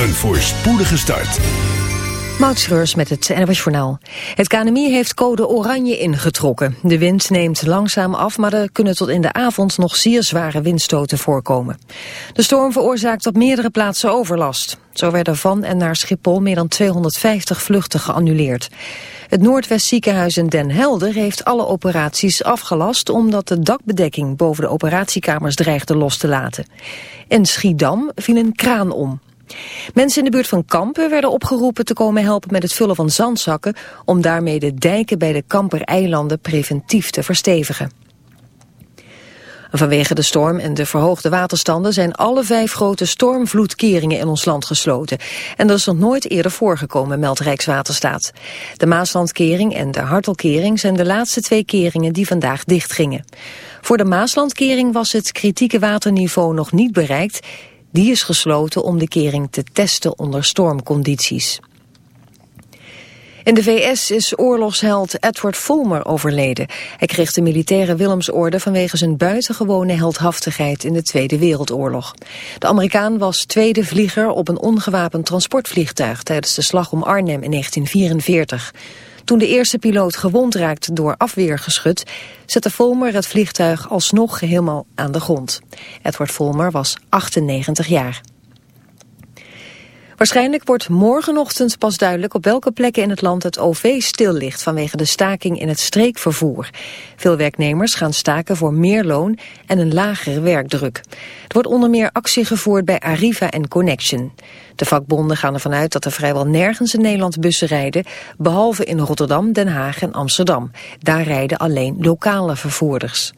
Een voorspoedige start. Moutschreurs met het NWS Journaal. Het KNMI heeft code oranje ingetrokken. De wind neemt langzaam af, maar er kunnen tot in de avond nog zeer zware windstoten voorkomen. De storm veroorzaakt op meerdere plaatsen overlast. Zo werden van en naar Schiphol meer dan 250 vluchten geannuleerd. Het Noordwest ziekenhuis in Den Helder heeft alle operaties afgelast... omdat de dakbedekking boven de operatiekamers dreigde los te laten. In Schiedam viel een kraan om. Mensen in de buurt van Kampen werden opgeroepen te komen helpen met het vullen van zandzakken... om daarmee de dijken bij de Kampereilanden preventief te verstevigen. Vanwege de storm en de verhoogde waterstanden zijn alle vijf grote stormvloedkeringen in ons land gesloten. En dat is nog nooit eerder voorgekomen, meldt Rijkswaterstaat. De Maaslandkering en de Hartelkering zijn de laatste twee keringen die vandaag dichtgingen. Voor de Maaslandkering was het kritieke waterniveau nog niet bereikt. Die is gesloten om de kering te testen onder stormcondities. In de VS is oorlogsheld Edward Fulmer overleden. Hij kreeg de militaire Willemsorde vanwege zijn buitengewone heldhaftigheid in de Tweede Wereldoorlog. De Amerikaan was tweede vlieger op een ongewapend transportvliegtuig tijdens de slag om Arnhem in 1944. Toen de eerste piloot gewond raakte door afweergeschut, zette Fulmer het vliegtuig alsnog helemaal aan de grond. Edward Fulmer was 98 jaar. Waarschijnlijk wordt morgenochtend pas duidelijk op welke plekken in het land het OV stil ligt vanwege de staking in het streekvervoer. Veel werknemers gaan staken voor meer loon en een lagere werkdruk. Er wordt onder meer actie gevoerd bij Arriva en Connection. De vakbonden gaan ervan uit dat er vrijwel nergens in Nederland bussen rijden, behalve in Rotterdam, Den Haag en Amsterdam. Daar rijden alleen lokale vervoerders.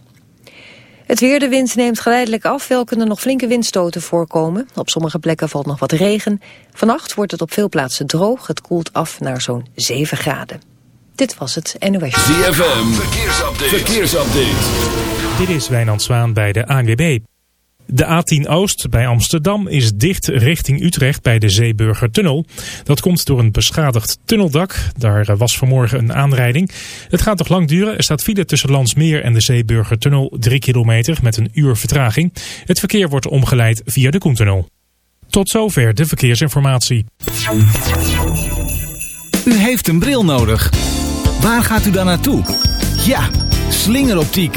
Het weer, de wind neemt geleidelijk af. Wel kunnen nog flinke windstoten voorkomen. Op sommige plekken valt nog wat regen. Vannacht wordt het op veel plaatsen droog. Het koelt af naar zo'n 7 graden. Dit was het NOS. ZFM, verkeersupdate. verkeersupdate. Dit is Wijnand Zwaan bij de ANWB. De A10 Oost bij Amsterdam is dicht richting Utrecht bij de Zeeburgertunnel. Dat komt door een beschadigd tunneldak. Daar was vanmorgen een aanrijding. Het gaat nog lang duren. Er staat file tussen Landsmeer en de Zeeburgertunnel 3 kilometer met een uur vertraging. Het verkeer wordt omgeleid via de Koentunnel. Tot zover de verkeersinformatie. U heeft een bril nodig. Waar gaat u dan naartoe? Ja, slingeroptiek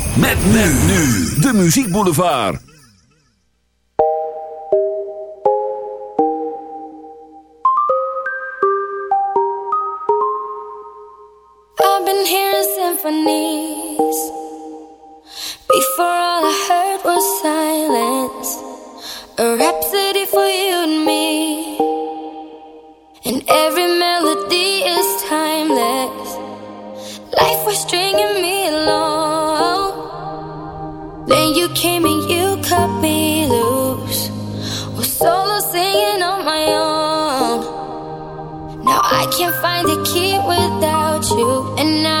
Met men nu. De Muziek Boulevard. I've been hearing symphonies. Before all I heard was silence. A rhapsody for you and me. And every melody is timeless. Life was stringing can't find a key without you. And now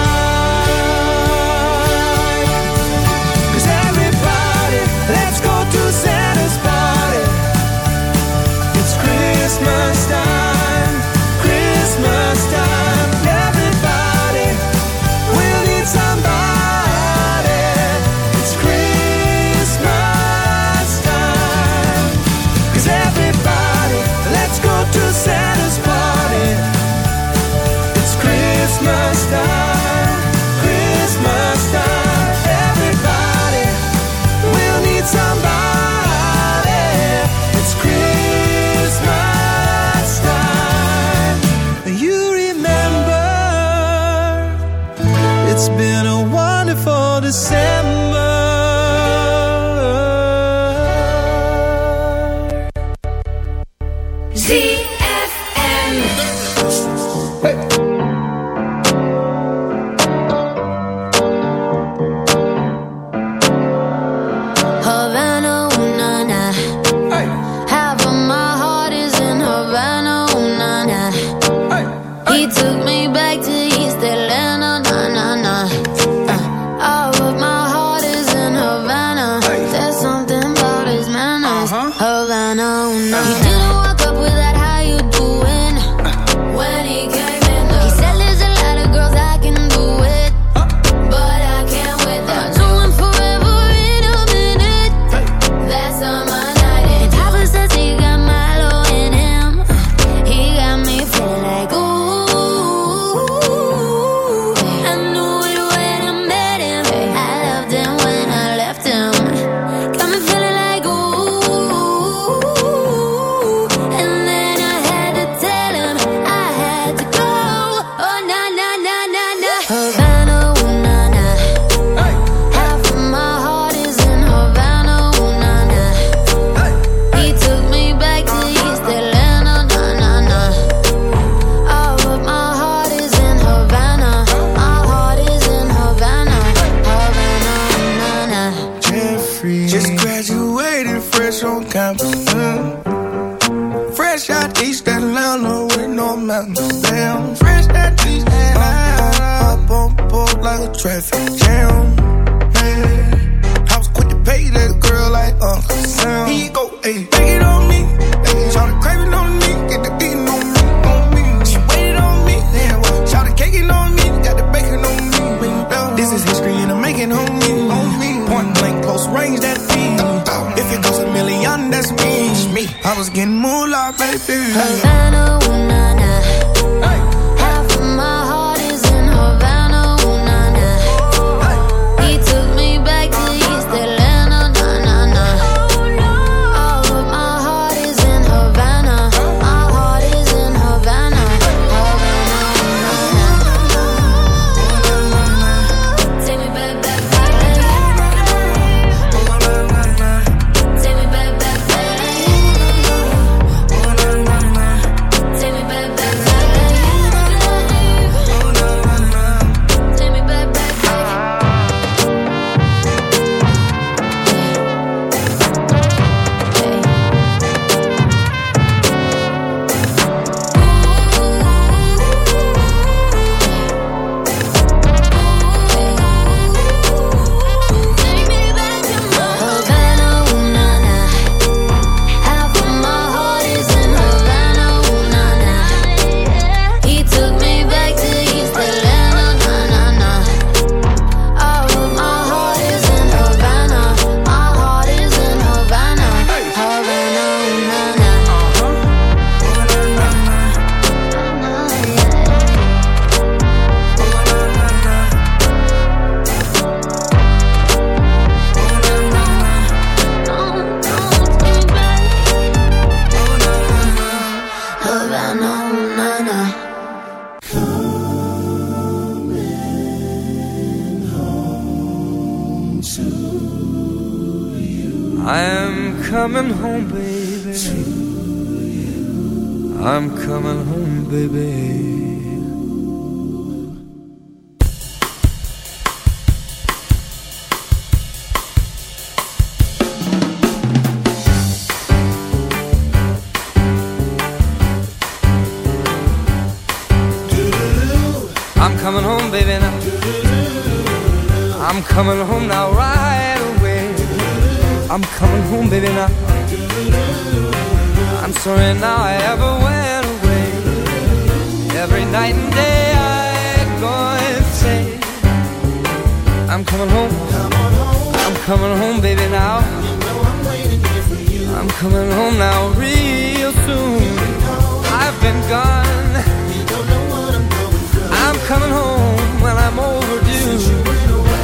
I'm overdue.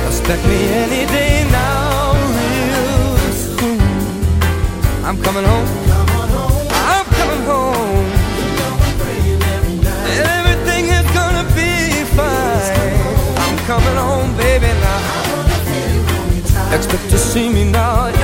Expect me any day now, real soon. I'm coming home. I'm coming home. Everything is gonna be fine. I'm coming home, baby, now. Expect to see me now.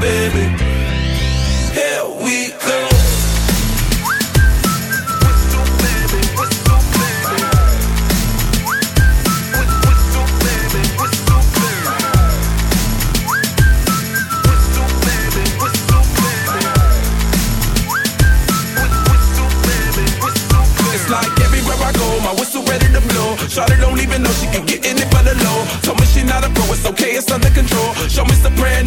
baby. Here we go. Charlotte don't even know she can get in it for the low. Told me she not a pro, it's okay, it's under control. Show me some brand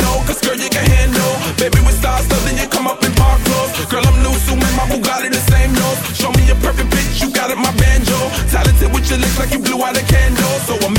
It look like you blew out a candle. So I'm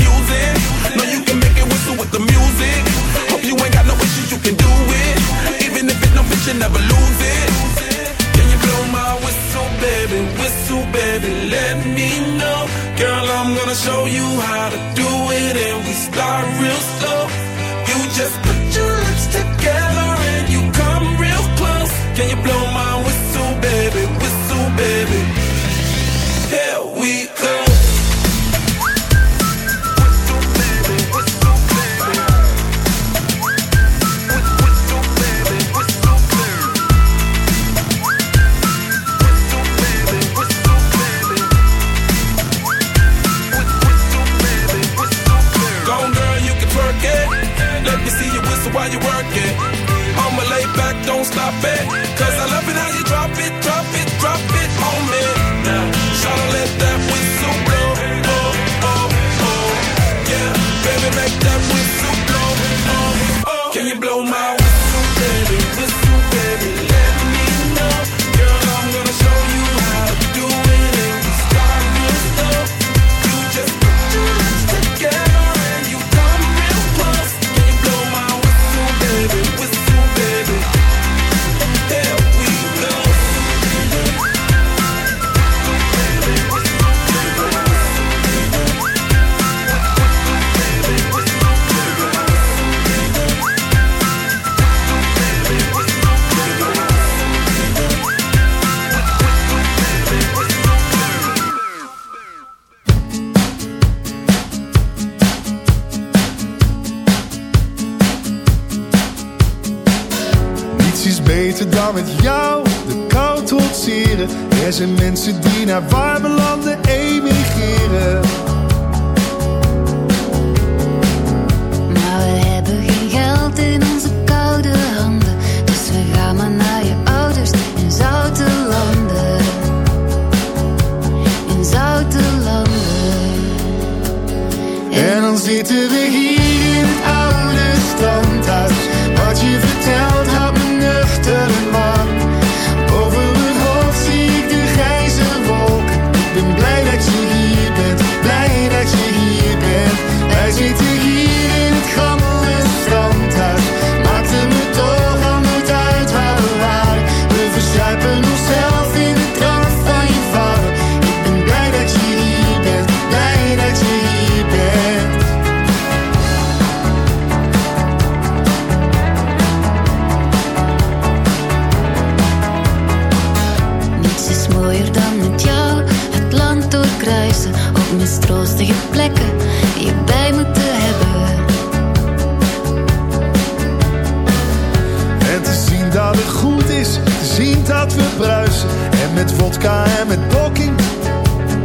dat het goed is, zien dat we bruisen. En met vodka en met poking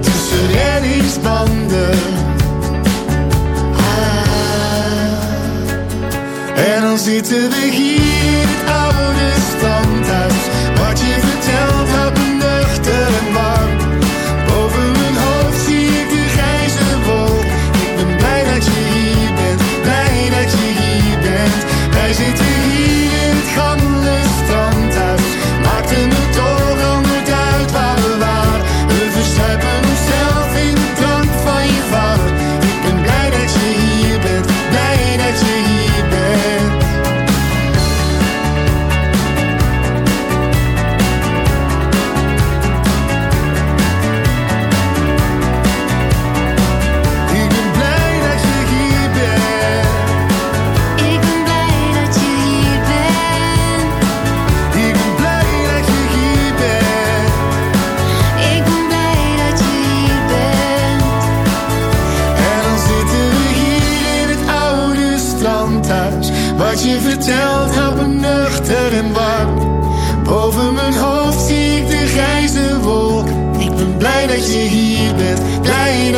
tussen reddingsbanden. Ah. En dan zitten we hier, het oude standhuis. Wat je vertelt had een nuchter en warm. Boven mijn hoofd zie ik de grijze wolk. Ik ben blij dat je hier bent, blij dat je hier bent. Wij zitten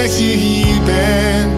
dat je hier bent.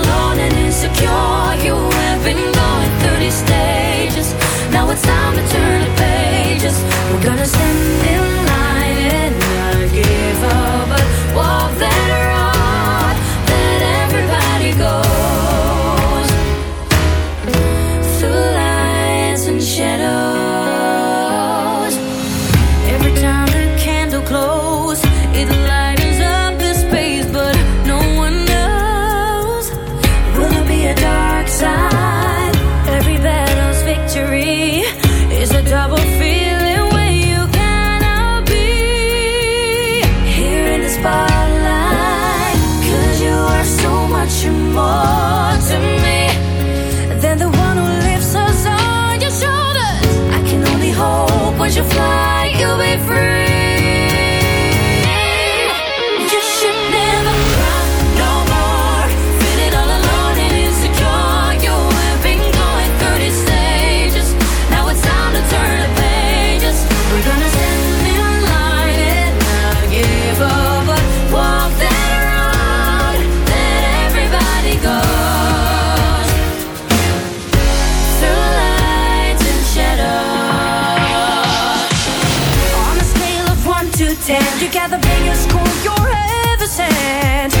cure. You have been going through these stages. Now it's time to turn the pages. We're gonna stand in. got the biggest school you're ever sent.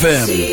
ZFM.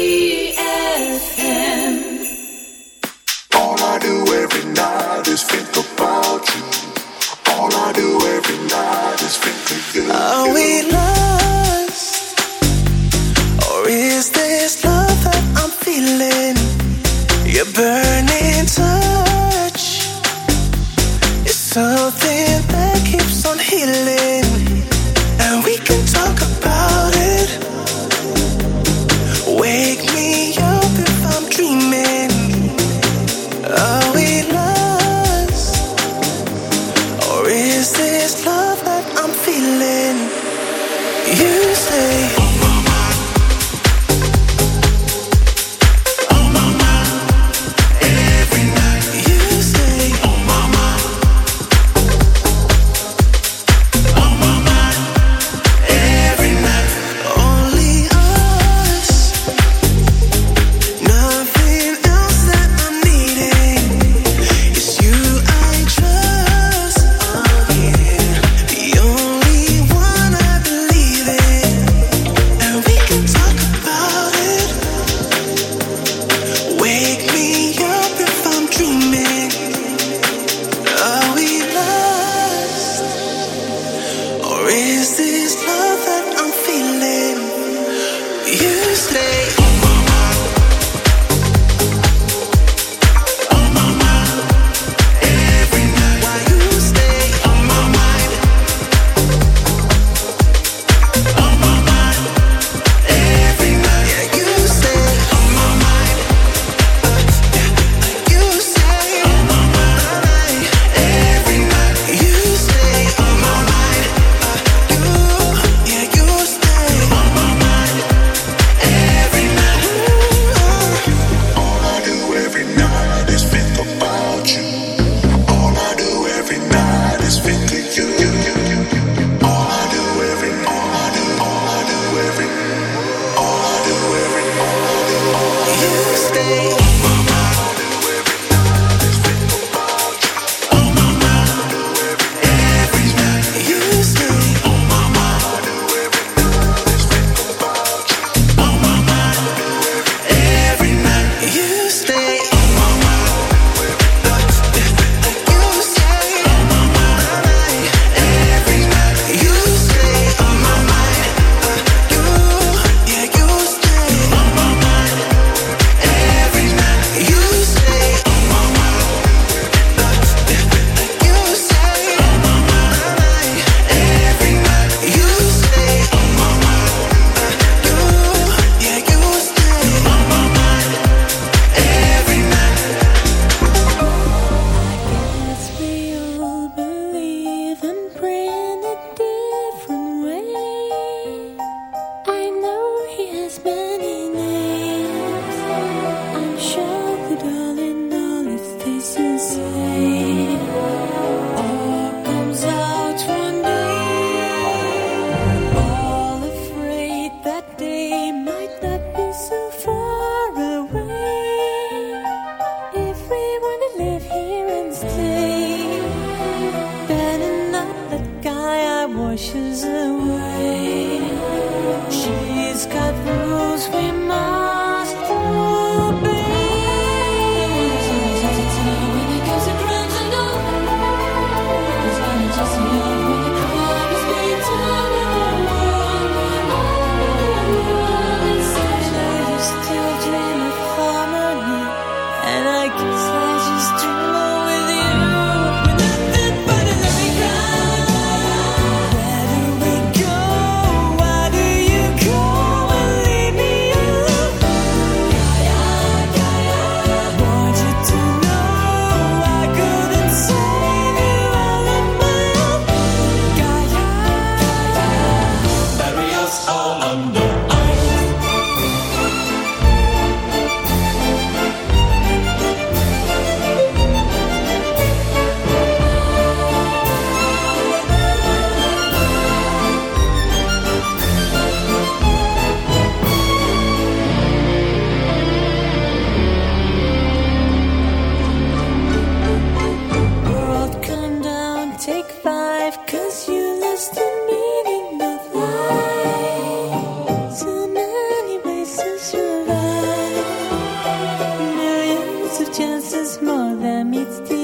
of chances more than meets the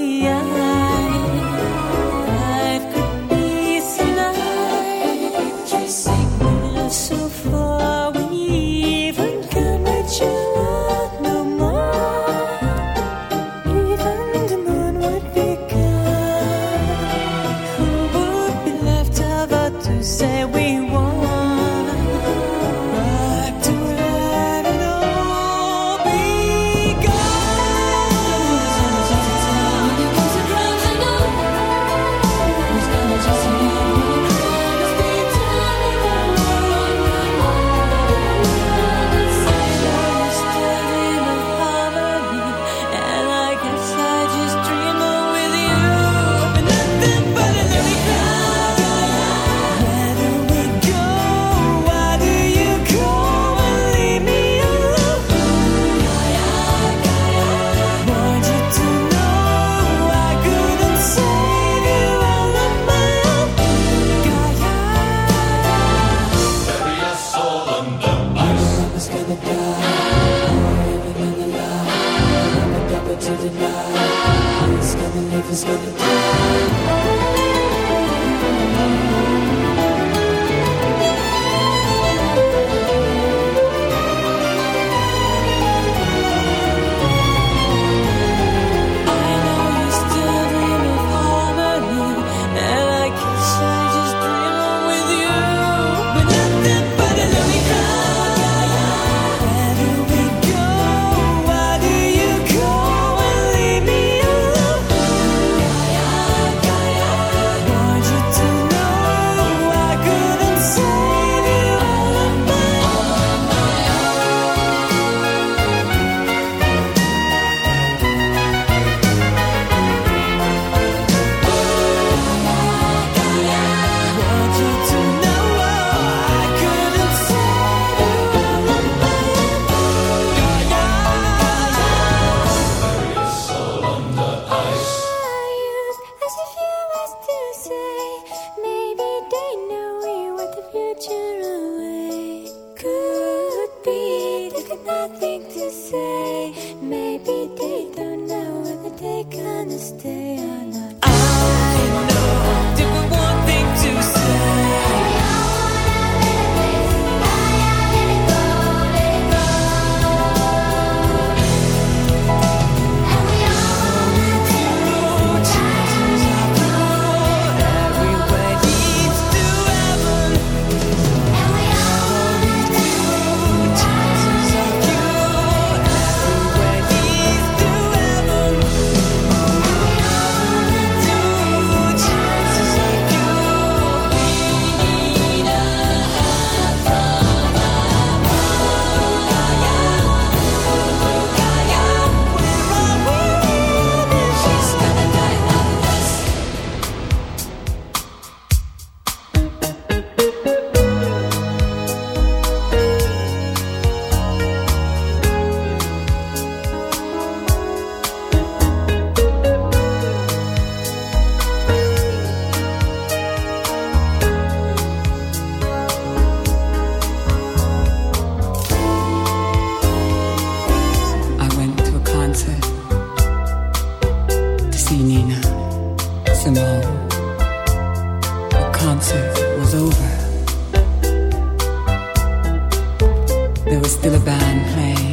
Nina, Simone. The concert was over. There was still a band playing.